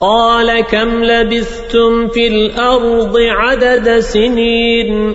قال كم لبثتم في الأرض عدد سنين